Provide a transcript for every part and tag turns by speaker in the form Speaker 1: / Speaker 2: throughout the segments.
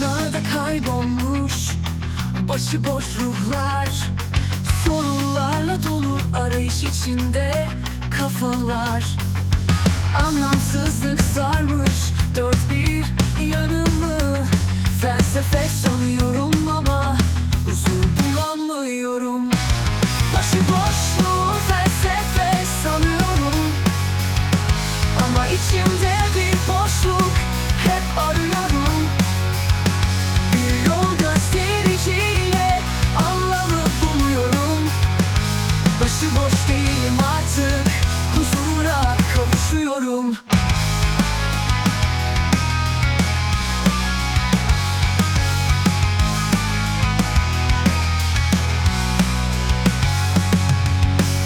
Speaker 1: Uzaklarda kaybolmuş Başıboş ruhlar. Sorunlarla dolu arayış içinde kafalar. Anlamsızlık kavuşuyorum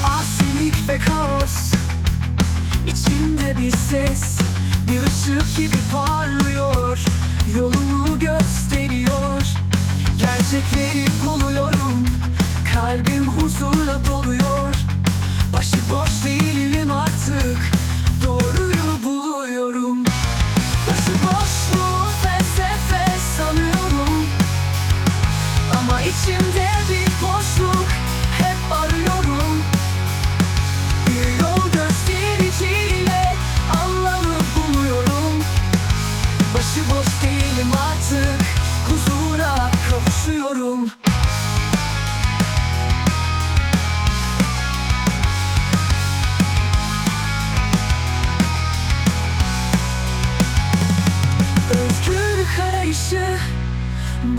Speaker 1: Asilik ve kaos İçimde bir ses Bir ışık gibi parlıyor Yolumu gösteriyor Gerçekleri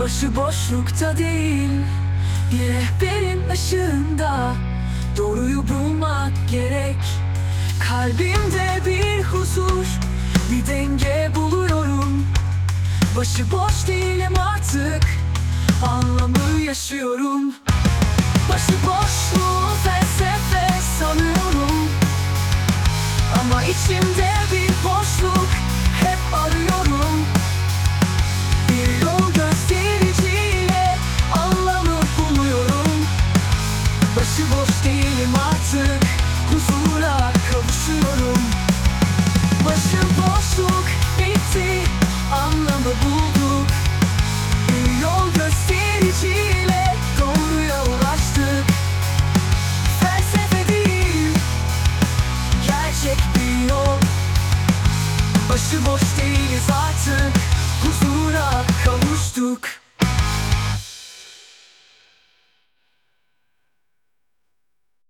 Speaker 1: Başıboşlukta değil Bir rehberin ışığında Doğruyu bulmak gerek. Kalbimde bir huzur Bir denge buluyorum. Başıboş değilim artık Anlamı yaşıyorum. Başıboş Başıboş değiliz artık. Huzura kavuştuk.